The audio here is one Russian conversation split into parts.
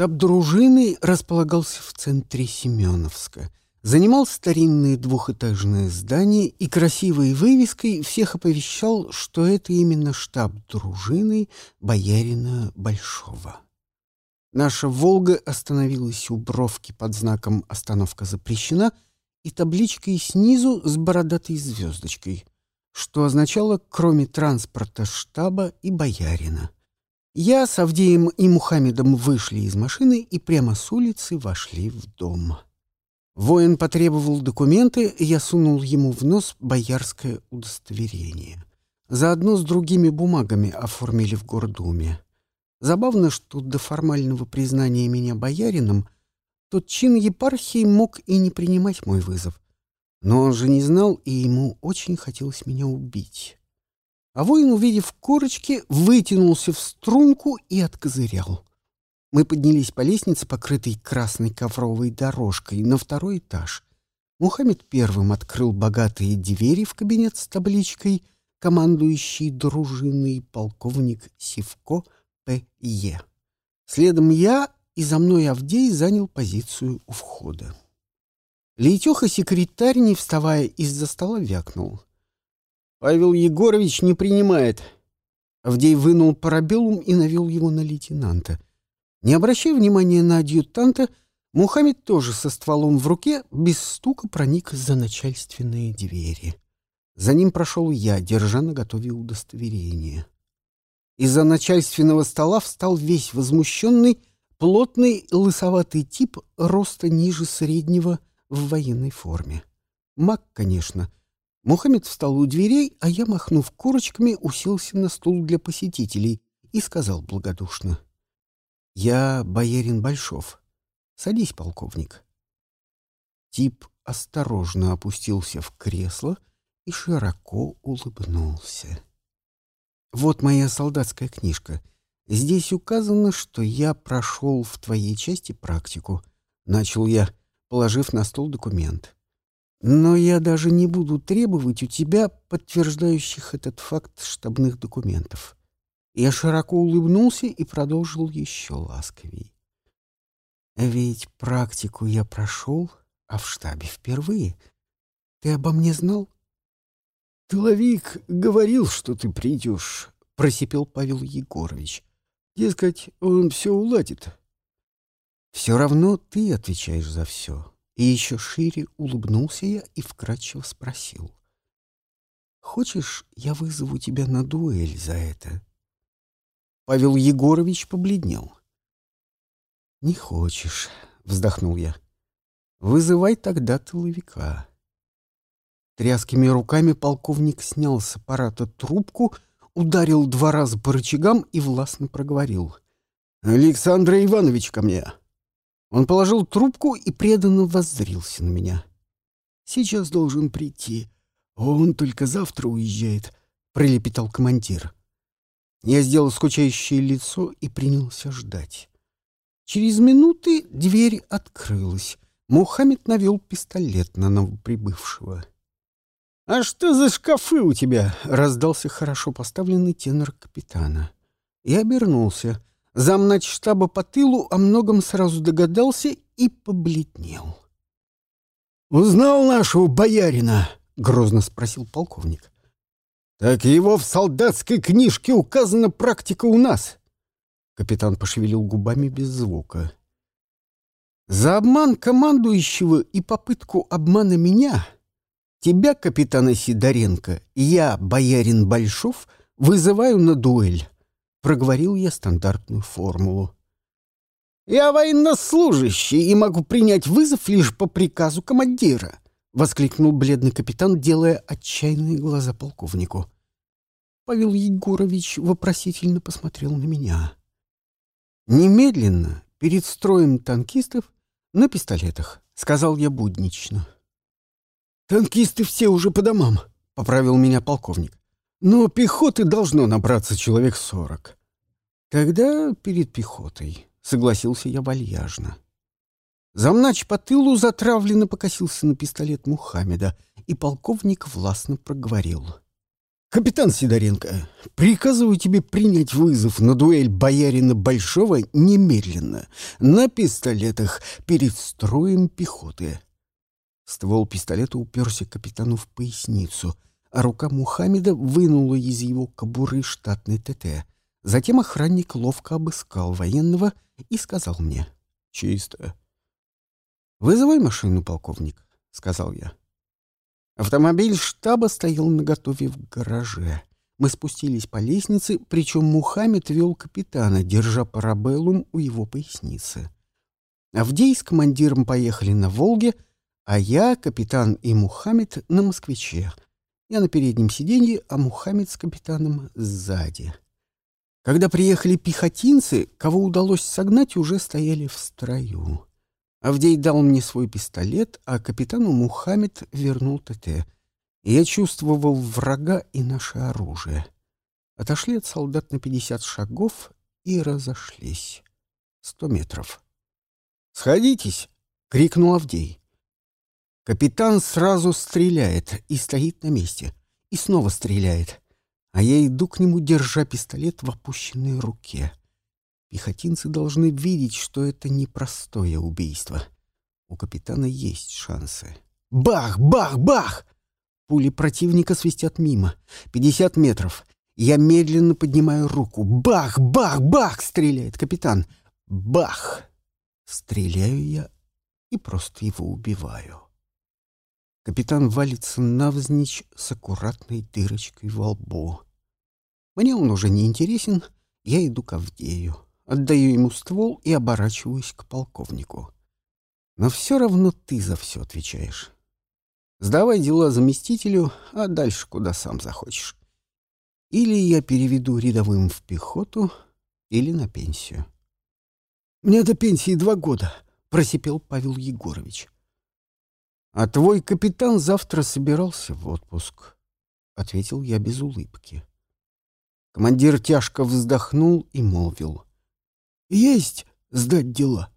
Штаб дружины располагался в центре Семеновска. Занимал старинное двухэтажное здание и красивой вывеской всех оповещал, что это именно штаб дружины боярина Большого. Наша «Волга» остановилась у бровки под знаком «Остановка запрещена» и табличкой снизу с бородатой звездочкой, что означало «кроме транспорта штаба и боярина». Я с Авдеем и Мухаммедом вышли из машины и прямо с улицы вошли в дом. Воин потребовал документы, я сунул ему в нос боярское удостоверение. Заодно с другими бумагами оформили в гордуме. Забавно, что до формального признания меня боярином тот чин епархии мог и не принимать мой вызов. Но он же не знал, и ему очень хотелось меня убить. А воин, увидев корочки, вытянулся в струнку и откозырял. Мы поднялись по лестнице, покрытой красной ковровой дорожкой, на второй этаж. Мухаммед первым открыл богатые двери в кабинет с табличкой «Командующий дружиной полковник Сивко П.Е». Следом я и за мной Авдей занял позицию у входа. Лейтеха-секретарь, не вставая из-за стола, вякнул. Павел Егорович не принимает. Авдей вынул парабеллум и навел его на лейтенанта. Не обращая внимания на адъютанта, Мухаммед тоже со стволом в руке без стука проник за начальственные двери. За ним прошел я, держа на готове удостоверение. Из-за начальственного стола встал весь возмущенный, плотный, лысоватый тип роста ниже среднего в военной форме. Маг, конечно, Мухаммед встал у дверей, а я, махнув корочками, уселся на стул для посетителей и сказал благодушно. — Я боярин Большов. Садись, полковник. Тип осторожно опустился в кресло и широко улыбнулся. «Вот моя солдатская книжка. Здесь указано, что я прошел в твоей части практику», — начал я, положив на стол документ. Но я даже не буду требовать у тебя подтверждающих этот факт штабных документов. Я широко улыбнулся и продолжил еще ласковей. Ведь практику я прошел, а в штабе впервые. Ты обо мне знал? Тыловик говорил, что ты придешь, — просипел Павел Егорович. Дескать, он все уладит. Все равно ты отвечаешь за все. И еще шире улыбнулся я и вкратчиво спросил. «Хочешь, я вызову тебя на дуэль за это?» Павел Егорович побледнел. «Не хочешь», — вздохнул я. «Вызывай тогда тыловика». Тряскими руками полковник снял с аппарата трубку, ударил два раза по рычагам и властно проговорил. «Александр Иванович ко мне!» Он положил трубку и преданно воззрился на меня. «Сейчас должен прийти. Он только завтра уезжает», — пролепетал командир. Я сделал скучающее лицо и принялся ждать. Через минуты дверь открылась. Мухаммед навел пистолет на новоприбывшего. «А что за шкафы у тебя?» — раздался хорошо поставленный тенор капитана. И обернулся — Замнач штаба по тылу о многом сразу догадался и побледнел. «Узнал нашего боярина?» — грозно спросил полковник. «Так его в солдатской книжке указана практика у нас». Капитан пошевелил губами без звука. «За обман командующего и попытку обмана меня, тебя, капитана Сидоренко, я, боярин Большов, вызываю на дуэль». Проговорил я стандартную формулу. «Я военнослужащий и могу принять вызов лишь по приказу командира», — воскликнул бледный капитан, делая отчаянные глаза полковнику. Павел Егорович вопросительно посмотрел на меня. «Немедленно, перед строем танкистов, на пистолетах», — сказал я буднично. «Танкисты все уже по домам», — поправил меня полковник. Но пехоты должно набраться человек сорок. Тогда перед пехотой, согласился я вальяжно. Замнач по тылу затравленно покосился на пистолет Мухаммеда, и полковник властно проговорил. Капитан Сидоренко, приказываю тебе принять вызов на дуэль боярина Большого немедленно, на пистолетах, перед строем пехоты. Ствол пистолета уперся капитану в поясницу, а рука Мухаммеда вынула из его кобуры штатный ТТ. Затем охранник ловко обыскал военного и сказал мне «Чисто». «Вызывай машину, полковник», — сказал я. Автомобиль штаба стоял наготове в гараже. Мы спустились по лестнице, причем Мухаммед вел капитана, держа парабеллум у его поясницы. Авдей с командиром поехали на «Волге», а я, капитан и Мухаммед на «Москвиче». Я на переднем сиденье, а Мухаммед с капитаном сзади. Когда приехали пехотинцы, кого удалось согнать, уже стояли в строю. Авдей дал мне свой пистолет, а капитану Мухаммед вернул ТТ. я чувствовал врага и наше оружие. Отошли от солдат на пятьдесят шагов и разошлись. Сто метров. «Сходитесь!» — крикнул Авдей. Капитан сразу стреляет и стоит на месте. И снова стреляет. А я иду к нему, держа пистолет в опущенной руке. Пехотинцы должны видеть, что это непростое убийство. У капитана есть шансы. Бах! Бах! Бах! Пули противника свистят мимо. Пятьдесят метров. Я медленно поднимаю руку. Бах! Бах! Бах! Стреляет капитан. Бах! Стреляю я и просто его убиваю. Капитан валится навзничь с аккуратной дырочкой во лбу. Мне он уже не интересен, я иду к Авдею. Отдаю ему ствол и оборачиваюсь к полковнику. Но все равно ты за все отвечаешь. Сдавай дела заместителю, а дальше куда сам захочешь. Или я переведу рядовым в пехоту, или на пенсию. «Мне до пенсии два года», — просипел Павел Егорович. «А твой капитан завтра собирался в отпуск», — ответил я без улыбки. Командир тяжко вздохнул и молвил — есть сдать дела.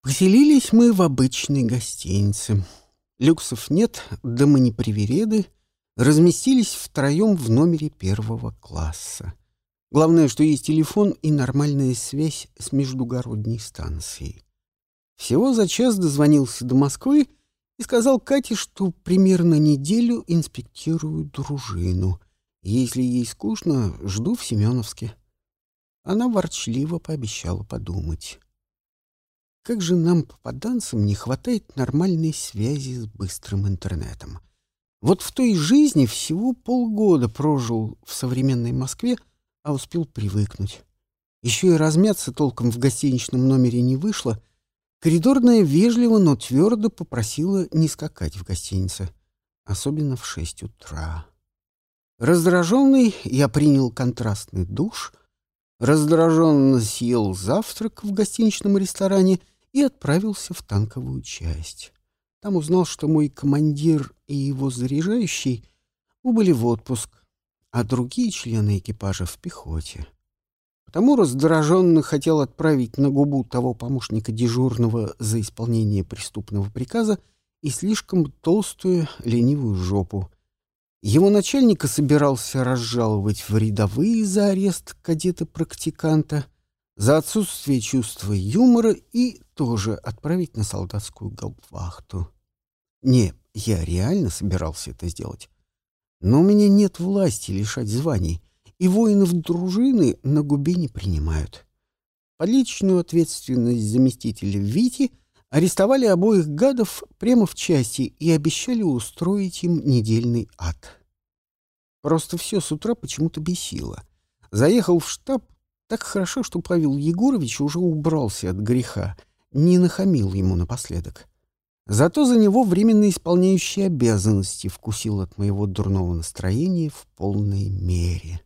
Поселились мы в обычной гостинице. Люксов нет, да мы не привереды. Разместились втроем в номере первого класса. Главное, что есть телефон и нормальная связь с междугородней станцией. Всего за час дозвонился до Москвы и сказал Кате, что примерно неделю инспектирую дружину. Если ей скучно, жду в Семеновске. Она ворчливо пообещала подумать. Как же нам, попаданцам, не хватает нормальной связи с быстрым интернетом. Вот в той жизни всего полгода прожил в современной Москве, а успел привыкнуть. Еще и размяться толком в гостиничном номере не вышло. Коридорная вежливо, но твердо попросила не скакать в гостинице, особенно в шесть утра. Раздраженный, я принял контрастный душ — раздраженно съел завтрак в гостиничном ресторане и отправился в танковую часть. Там узнал, что мой командир и его заряжающий убыли в отпуск, а другие члены экипажа в пехоте. Потому раздраженно хотел отправить на губу того помощника дежурного за исполнение преступного приказа и слишком толстую ленивую жопу — его начальника собирался разжаловать в рядовые за арест кадета-практиканта, за отсутствие чувства юмора и тоже отправить на солдатскую галвахту. Не, я реально собирался это сделать. Но у меня нет власти лишать званий, и воинов дружины на губе не принимают. По личную ответственность заместителя Вити Арестовали обоих гадов прямо в части и обещали устроить им недельный ад. Просто все с утра почему-то бесило. Заехал в штаб так хорошо, что Павел Егорович уже убрался от греха, не нахамил ему напоследок. Зато за него временно исполняющий обязанности вкусил от моего дурного настроения в полной мере.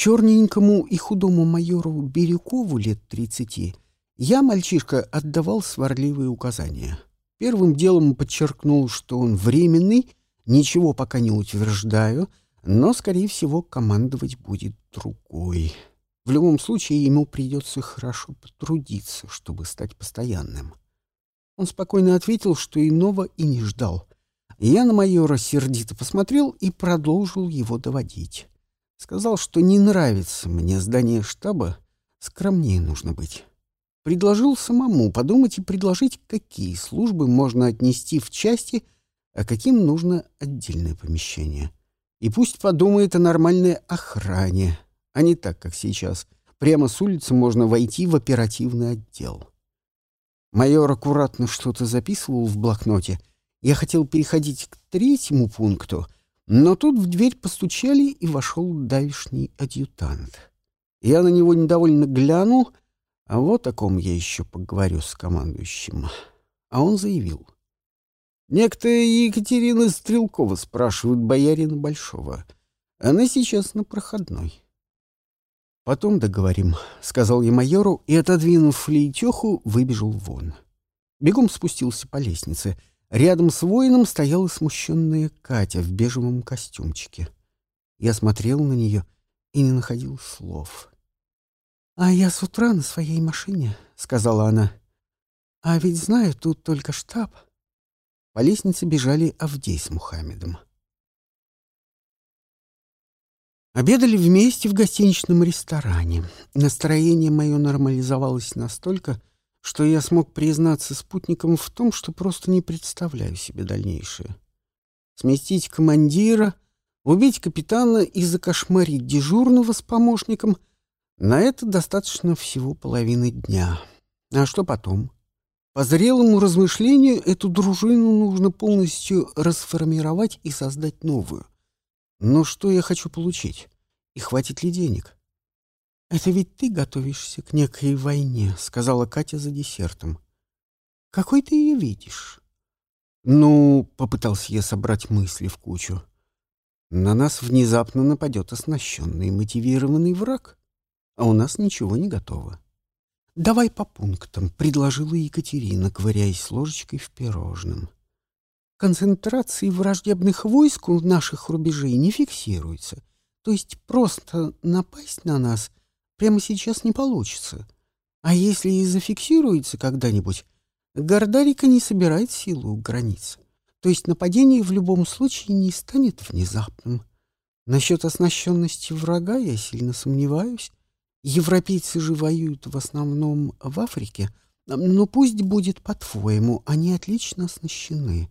Черненькому и худому майору Бирюкову лет тридцати я, мальчишка, отдавал сварливые указания. Первым делом подчеркнул, что он временный, ничего пока не утверждаю, но, скорее всего, командовать будет другой. В любом случае, ему придется хорошо потрудиться, чтобы стать постоянным. Он спокойно ответил, что иного и не ждал. Я на майора сердито посмотрел и продолжил его доводить. Сказал, что не нравится мне здание штаба, скромнее нужно быть. Предложил самому подумать и предложить, какие службы можно отнести в части, а каким нужно отдельное помещение. И пусть подумает о нормальной охране, а не так, как сейчас. Прямо с улицы можно войти в оперативный отдел. Майор аккуратно что-то записывал в блокноте. Я хотел переходить к третьему пункту, но тут в дверь постучали, и вошел давишний адъютант. Я на него недовольно глянул, а вот о ком я еще поговорю с командующим. А он заявил. Некто Екатерина Стрелкова спрашивает боярина Большого. Она сейчас на проходной. «Потом договорим», — сказал я майору и, отодвинув флейтеху, выбежал вон. Бегом спустился по лестнице. Рядом с воином стояла смущенная Катя в бежевом костюмчике. Я смотрел на нее и не находил слов. «А я с утра на своей машине», — сказала она. «А ведь знаю, тут только штаб». По лестнице бежали Авдей с Мухаммедом. Обедали вместе в гостиничном ресторане. Настроение мое нормализовалось настолько, что я смог признаться спутникам в том, что просто не представляю себе дальнейшее. Сместить командира, убить капитана и закошмарить дежурного с помощником — на это достаточно всего половины дня. А что потом? По зрелому размышлению эту дружину нужно полностью расформировать и создать новую — но что я хочу получить? И хватит ли денег? «Это ведь ты готовишься к некой войне», — сказала Катя за десертом. «Какой ты ее видишь?» «Ну», — попытался я собрать мысли в кучу. «На нас внезапно нападет оснащенный мотивированный враг, а у нас ничего не готово». «Давай по пунктам», — предложила Екатерина, ковыряясь ложечкой в пирожном концентрации враждебных войск у наших рубежей не фиксируется. То есть просто напасть на нас прямо сейчас не получится. А если и зафиксируется когда-нибудь, Гордарика не собирает силу у границ. То есть нападение в любом случае не станет внезапным. Насчет оснащенности врага я сильно сомневаюсь. Европейцы же воюют в основном в Африке, но пусть будет по-твоему, они отлично оснащены.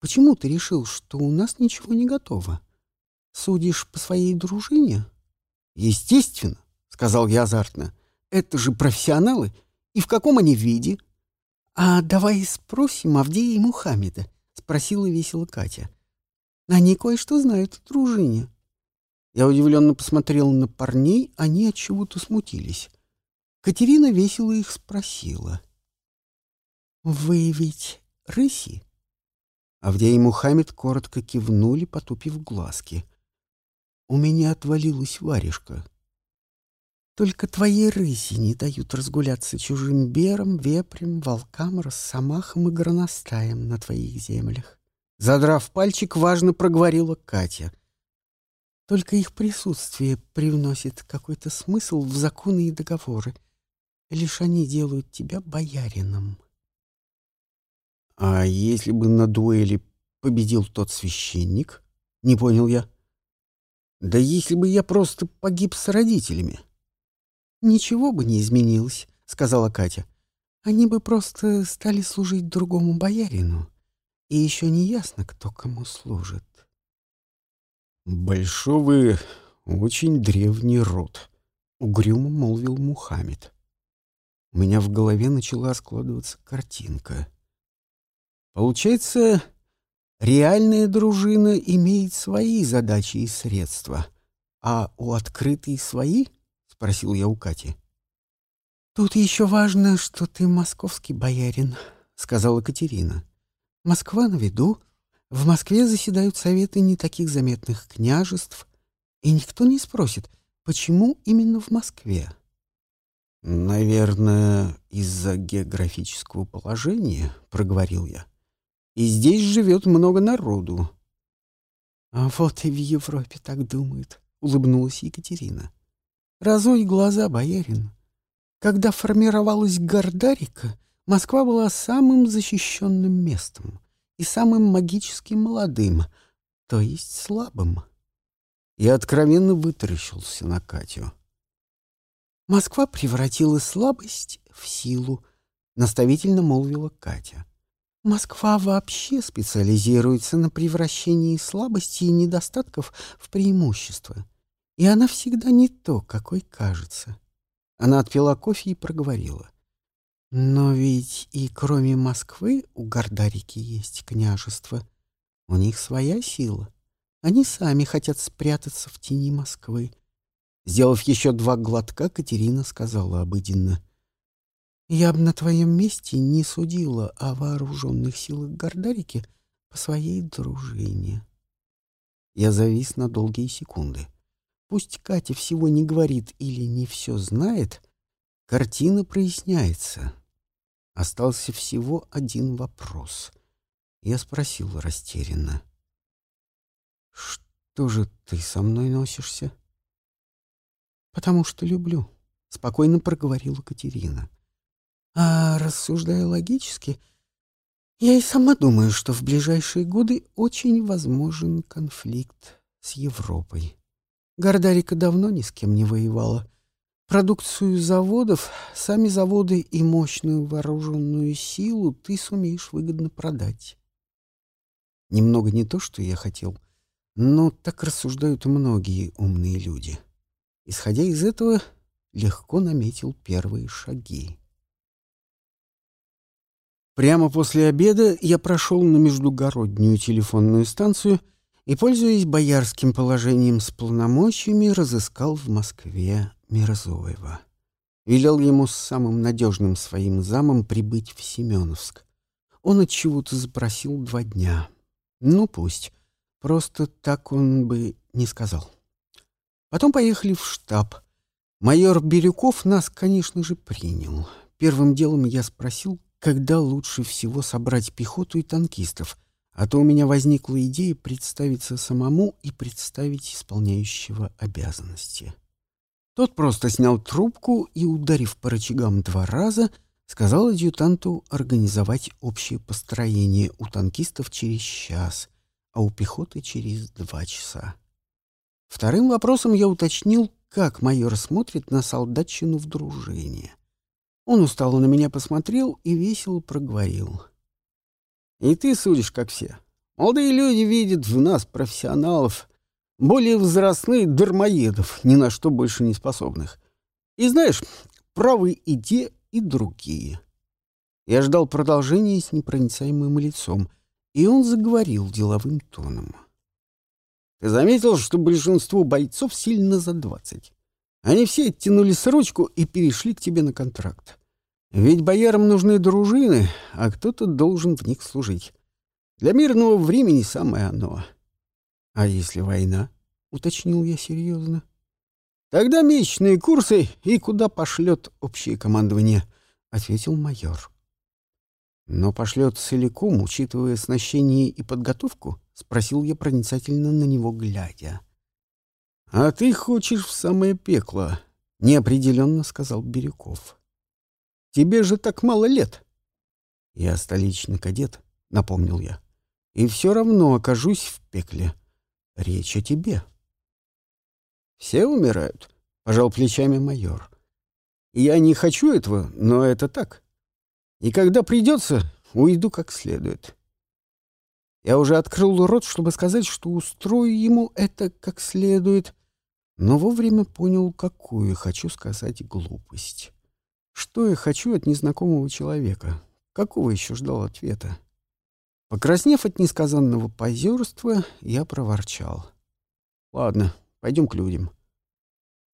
Почему ты решил, что у нас ничего не готово? Судишь по своей дружине? Естественно, сказал я азартно. Это же профессионалы. И в каком они виде? А давай спросим Авдея и Мухаммеда, спросила весело Катя. Они кое-что знают о дружине. Я удивленно посмотрел на парней, они от чего-то смутились. Катерина весело их спросила. «Вы ведь рыси?» Авдей и Мухаммед коротко кивнули, потупив глазки. У меня отвалилась варежка. Только твои рыси не дают разгуляться чужим берам, вепрем, волкам, росомахам и горностаям на твоих землях. Задрав пальчик, важно проговорила Катя. Только их присутствие привносит какой-то смысл в законы и договоры. Лишь они делают тебя боярином. А если бы на дуэли победил тот священник? Не понял я. Да если бы я просто погиб с родителями. Ничего бы не изменилось, сказала Катя. Они бы просто стали служить другому боярину. И еще не ясно, кто кому служит. Большой очень древний род, угрюмо молвил Мухаммед. У меня в голове начала складываться картинка — Получается, реальная дружина имеет свои задачи и средства, а у открытой свои? — спросил я у Кати. «Тут еще важно, что ты московский боярин», — сказала Катерина. «Москва на виду. В Москве заседают советы не таких заметных княжеств, и никто не спросит, почему именно в Москве». «Наверное, из-за географического положения», — проговорил я и здесь живет много народу. — А вот и в Европе так думают, — улыбнулась Екатерина. — Разуй глаза, боярин. Когда формировалась Гордарика, Москва была самым защищенным местом. и самым магически молодым, то есть слабым. Я откровенно вытаращился на Катю. «Москва превратила слабость в силу», — наставительно молвила Катя. «Москва вообще специализируется на превращении слабости и недостатков в преимущество. И она всегда не то, какой кажется». Она отпила кофе и проговорила. «Но ведь и кроме Москвы у Гордарики есть княжество. У них своя сила. Они сами хотят спрятаться в тени Москвы. Сделав еще два глотка, Катерина сказала обыденно. «Я бы на твоем месте не судила о вооруженных силах Гордарики по своей дружине». Я завис на долгие секунды. Пусть Катя всего не говорит или не все знает, картина проясняется. Остался всего один вопрос. Я спросил растерянно. — что же ты со мной носишься? Потому что люблю, спокойно проговорила Катерина. А рассуждая логически, я и сама думаю, что в ближайшие годы очень возможен конфликт с Европой. Гордарика давно ни с кем не воевала. Продукцию заводов, сами заводы и мощную вооруженную силу ты сумеешь выгодно продать. Немного не то, что я хотел — но так рассуждают многие умные люди. Исходя из этого, легко наметил первые шаги. Прямо после обеда я прошел на междугороднюю телефонную станцию и, пользуясь боярским положением с полномочиями, разыскал в Москве Мирзоева. Велел ему с самым надежным своим замом прибыть в Семеновск. Он от чего-то запросил два дня. Ну, пусть. Просто так он бы не сказал. Потом поехали в штаб. Майор Бирюков нас, конечно же, принял. Первым делом я спросил, когда лучше всего собрать пехоту и танкистов, а то у меня возникла идея представиться самому и представить исполняющего обязанности. Тот просто снял трубку и, ударив по рычагам два раза, сказал адъютанту организовать общее построение у танкистов через час — а у пехоты через два часа. Вторым вопросом я уточнил, как майор смотрит на солдатчину в дружине. Он устало на меня посмотрел и весело проговорил. «И ты судишь, как все. Молодые люди видят в нас профессионалов, более возрастных дармоедов, ни на что больше не способных. И знаешь, правы и те, и другие». Я ждал продолжения с непроницаемым лицом — и он заговорил деловым тоном. «Ты заметил, что большинство бойцов сильно за двадцать? Они все оттянули срочку и перешли к тебе на контракт. Ведь боярам нужны дружины, а кто-то должен в них служить. Для мирного времени самое оно. А если война?» — уточнил я серьезно. «Тогда месячные курсы и куда пошлет общее командование», — ответил майор. «Но пошлет целиком, учитывая оснащение и подготовку?» — спросил я проницательно на него, глядя. «А ты хочешь в самое пекло», — неопределенно сказал Бирюков. «Тебе же так мало лет». «Я столичный кадет», — напомнил я. «И все равно окажусь в пекле. Речь о тебе». «Все умирают», — пожал плечами майор. «Я не хочу этого, но это так. И когда придется, уйду как следует. Я уже открыл рот, чтобы сказать, что устрою ему это как следует, но вовремя понял, какую хочу сказать глупость. Что я хочу от незнакомого человека? Какого еще ждал ответа? Покраснев от несказанного позерства, я проворчал. «Ладно, пойдем к людям».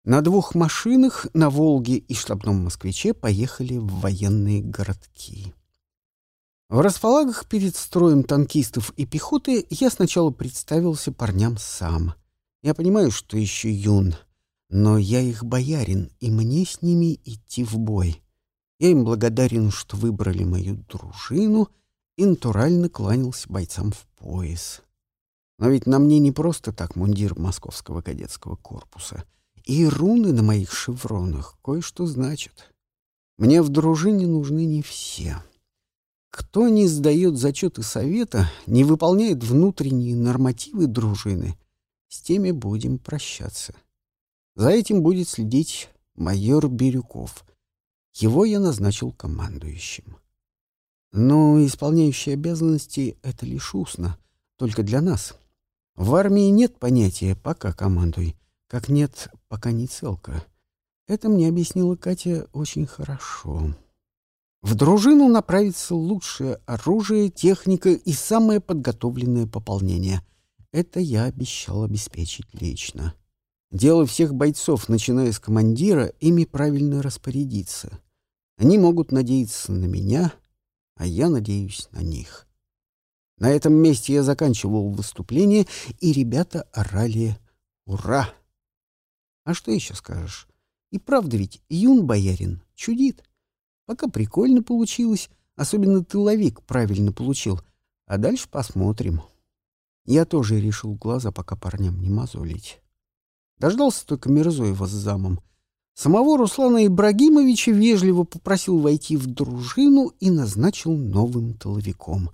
На двух машинах на «Волге» и штабном «Москвиче» поехали в военные городки. В располагах перед строем танкистов и пехоты я сначала представился парням сам. Я понимаю, что еще юн, но я их боярин, и мне с ними идти в бой. Я им благодарен, что выбрали мою дружину, и натурально кланялся бойцам в пояс. Но ведь на мне не просто так мундир московского кадетского корпуса — и руны на моих шевронах кое-что значат. Мне в дружине нужны не все. Кто не сдает зачеты совета, не выполняет внутренние нормативы дружины, с теми будем прощаться. За этим будет следить майор Бирюков. Его я назначил командующим. Но исполняющий обязанности — это лишь устно, только для нас. В армии нет понятия «пока командуй», как нет «пока не целка». Это мне объяснила Катя очень хорошо. В дружину направится лучшее оружие, техника и самое подготовленное пополнение. Это я обещал обеспечить лично. Дело всех бойцов, начиная с командира, ими правильно распорядиться. Они могут надеяться на меня, а я надеюсь на них. На этом месте я заканчивал выступление, и ребята орали «Ура!». А что еще скажешь? И правда ведь юн боярин чудит. Пока прикольно получилось, особенно тыловик правильно получил. А дальше посмотрим. Я тоже решил глаза пока парням не мозолить. Дождался только Мирзоева с замом. Самого Руслана Ибрагимовича вежливо попросил войти в дружину и назначил новым тыловиком.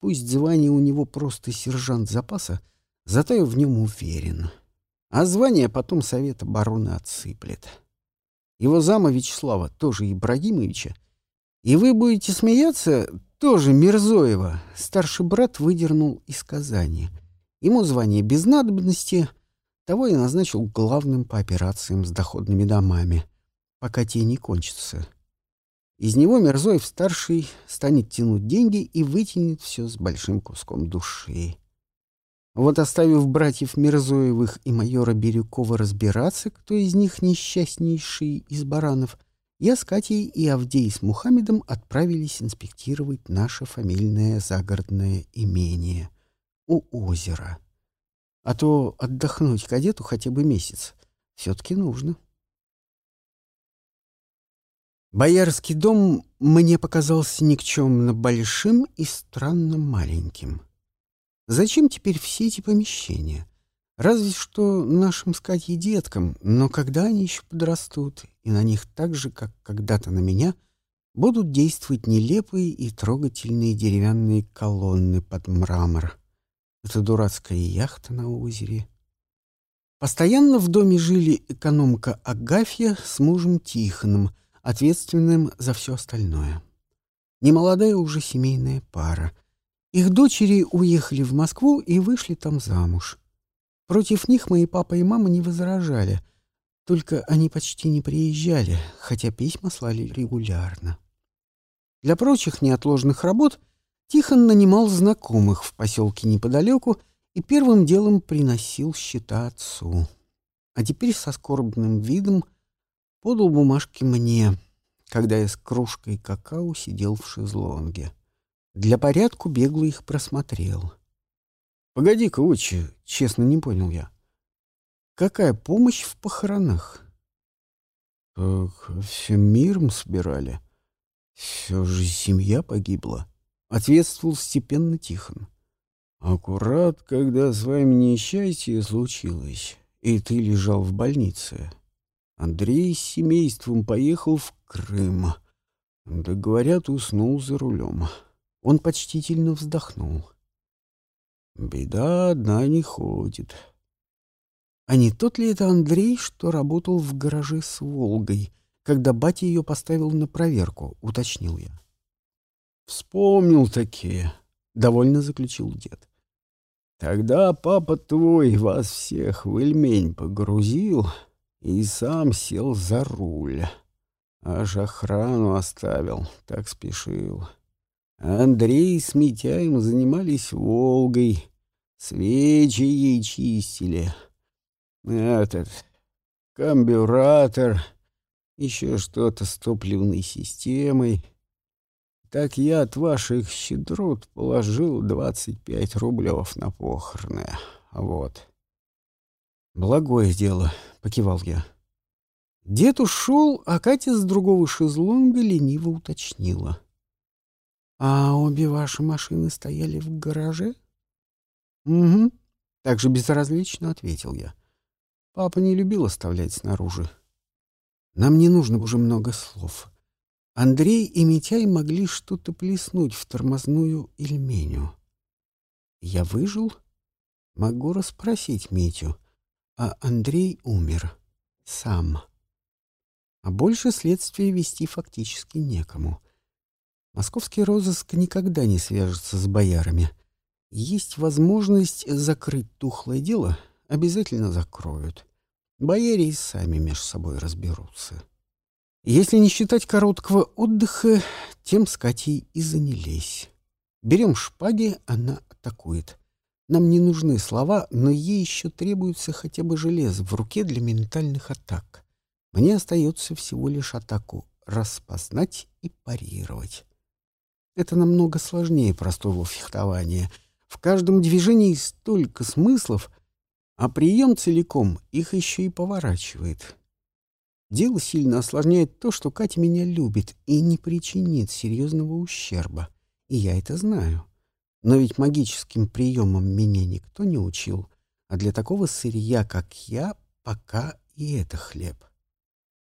Пусть звание у него просто сержант запаса, зато я в нем уверен. А звание потом совет обороны отсыплет его зама Вячеслава, тоже Ибрагимовича. И вы будете смеяться, тоже Мирзоева, старший брат выдернул из Казани. Ему звание без надобности, того я назначил главным по операциям с доходными домами, пока те не кончатся. Из него Мирзоев-старший станет тянуть деньги и вытянет все с большим куском души. Вот оставив братьев Мирзоевых и майора Бирюкова разбираться, кто из них несчастнейший из баранов, я с Катей и Авдей с Мухаммедом отправились инспектировать наше фамильное загородное имение у озера. А то отдохнуть кадету хотя бы месяц все-таки нужно. Боярский дом мне показался никчемно большим и странно маленьким. Зачем теперь все эти помещения? Разве что нашим скать и деткам, но когда они еще подрастут, и на них так же, как когда-то на меня, будут действовать нелепые и трогательные деревянные колонны под мрамор. Это дурацкая яхта на озере. Постоянно в доме жили экономка Агафья с мужем Тихоном, ответственным за все остальное. Немолодая уже семейная пара — их дочери уехали в Москву и вышли там замуж. Против них мои папа и мама не возражали, только они почти не приезжали, хотя письма слали регулярно. Для прочих неотложных работ Тихон нанимал знакомых в поселке неподалеку и первым делом приносил счета отцу. А теперь со скорбным видом подал бумажки мне, когда я с кружкой какао сидел в шезлонге. Для порядку бегло их просмотрел. «Погоди-ка, отче, честно не понял я. Какая помощь в похоронах?» «Так всем миром собирали. Все же семья погибла», — ответствовал степенно Тихон. «Аккурат, когда с вами несчастье случилось, и ты лежал в больнице. Андрей с семейством поехал в Крым. Да, говорят, уснул за рулем». Он почтительно вздохнул. «Беда одна не ходит». А не тот ли это Андрей, что работал в гараже с «Волгой», когда батя ее поставил на проверку, уточнил я. «Вспомнил такие», — довольно заключил дед. «Тогда папа твой вас всех в Эльмень погрузил и сам сел за руль. Аж охрану оставил, так спешил». Андрей с Митяем занимались Волгой, свечи ей чистили. Этот комбюратор, еще что-то с топливной системой. Так я от ваших щедрот положил двадцать пять рублев на похороны. Вот. Благое дело, покивал я. Дед ушел, а Катя с другого шезлонга лениво уточнила. «А обе ваши машины стояли в гараже?» «Угу», — так же безразлично ответил я. Папа не любил оставлять снаружи. Нам не нужно уже много слов. Андрей и Митяй могли что-то плеснуть в тормозную ильменю. Я выжил? Могу расспросить Митю. А Андрей умер. Сам. А больше следствия вести фактически некому. Московский розыск никогда не свяжется с боярами. Есть возможность закрыть тухлое дело, обязательно закроют. Бояре и сами между собой разберутся. Если не считать короткого отдыха, тем с Катей и занялись. Берем шпаги, она атакует. Нам не нужны слова, но ей еще требуется хотя бы железо в руке для ментальных атак. Мне остается всего лишь атаку распознать и парировать. Это намного сложнее простого фехтования. В каждом движении столько смыслов, а прием целиком их еще и поворачивает. Дело сильно осложняет то, что Катя меня любит и не причинит серьезного ущерба. И я это знаю. Но ведь магическим приемом меня никто не учил, а для такого сырья, как я, пока и это хлеб.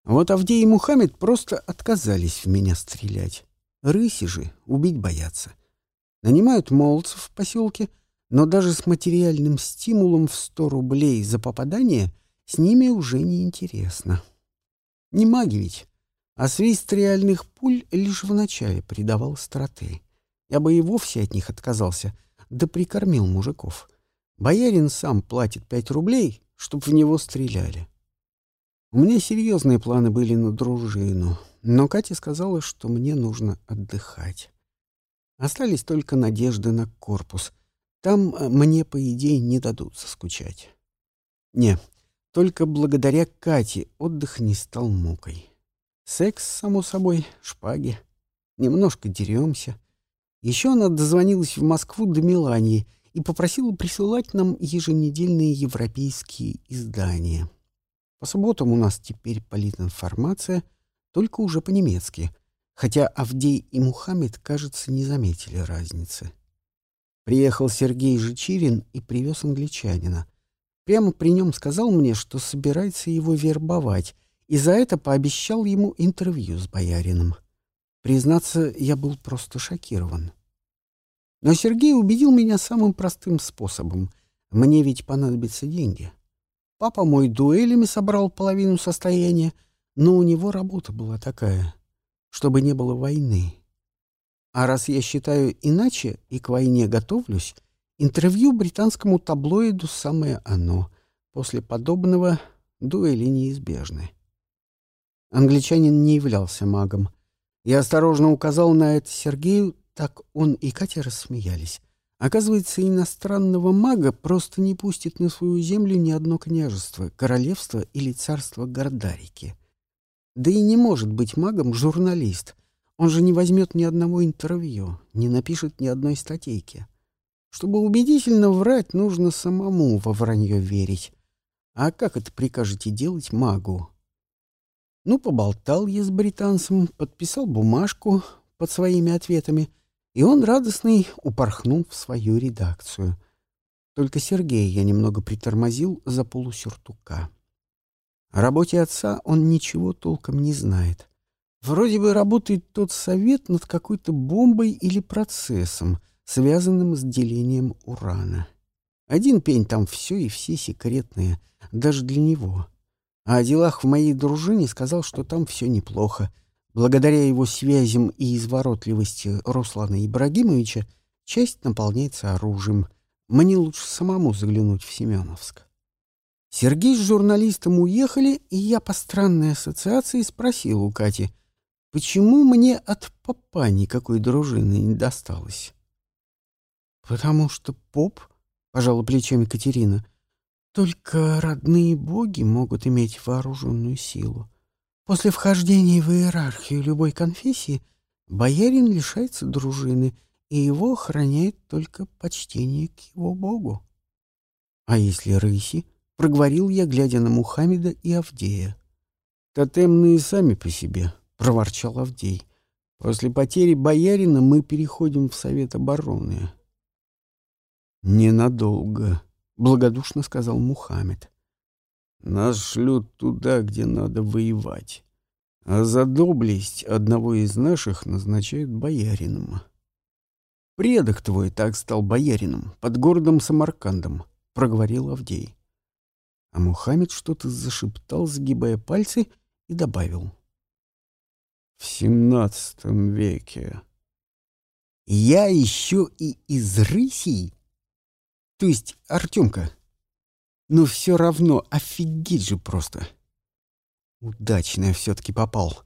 Вот Авдей и Мухаммед просто отказались в меня стрелять. Рыси же убить боятся. Нанимают молодцев в поселке, но даже с материальным стимулом в сто рублей за попадание с ними уже не интересно. Не маги ведь, а свист реальных пуль лишь вначале придавал страты. Я бы и вовсе от них отказался, да прикормил мужиков. Боярин сам платит пять рублей, чтоб в него стреляли. У меня серьезные планы были на дружину, но Катя сказала, что мне нужно отдыхать. Остались только надежды на корпус. Там э, мне, по идее, не дадут соскучать. Не, только благодаря Кате отдых не стал мукой. Секс, само собой, шпаги. Немножко деремся. Еще она дозвонилась в Москву до Милании и попросила присылать нам еженедельные европейские издания. По субботам у нас теперь политинформация, только уже по-немецки, хотя Авдей и Мухаммед, кажется, не заметили разницы. Приехал Сергей Жичирин и привез англичанина. Прямо при нем сказал мне, что собирается его вербовать, и за это пообещал ему интервью с боярином. Признаться, я был просто шокирован. Но Сергей убедил меня самым простым способом. Мне ведь понадобятся деньги. Папа мой дуэлями собрал половину состояния, но у него работа была такая, чтобы не было войны. А раз я считаю иначе и к войне готовлюсь, интервью британскому таблоиду самое оно. После подобного дуэли неизбежны. Англичанин не являлся магом. Я осторожно указал на это Сергею, так он и Катя рассмеялись. Оказывается, иностранного мага просто не пустит на свою землю ни одно княжество, королевство или царство Гордарики. Да и не может быть магом журналист. Он же не возьмет ни одного интервью, не напишет ни одной статейки. Чтобы убедительно врать, нужно самому во вранье верить. А как это прикажете делать магу? Ну, поболтал я с британцем, подписал бумажку под своими ответами — и он, радостный, упорхнул в свою редакцию. Только Сергея я немного притормозил за полусюртука. О работе отца он ничего толком не знает. Вроде бы работает тот совет над какой-то бомбой или процессом, связанным с делением урана. Один пень там все и все секретные, даже для него. А о делах в моей дружине сказал, что там все неплохо — Благодаря его связям и изворотливости Руслана Ибрагимовича часть наполняется оружием. Мне лучше самому заглянуть в Семеновск. Сергей с журналистом уехали, и я по странной ассоциации спросил у Кати, почему мне от папа никакой дружины не досталось. «Потому что поп», — пожала плечами Катерина, — «только родные боги могут иметь вооруженную силу. После вхождения в иерархию любой конфессии боярин лишается дружины, и его охраняет только почтение к его богу. — А если рыси? — проговорил я, глядя на Мухаммеда и Авдея. — Тотемные сами по себе, — проворчал Авдей. — После потери боярина мы переходим в Совет обороны. — Ненадолго, — благодушно сказал Мухаммед. Нас шлют туда, где надо воевать. А за доблесть одного из наших назначают боярином. Предок твой так стал боярином, под городом Самаркандом, — проговорил Авдей. А Мухаммед что-то зашептал, сгибая пальцы, и добавил. — В семнадцатом веке. — Я еще и из Рысей? То есть Артемка? Но все равно офигеть же просто. Удачно я все-таки попал.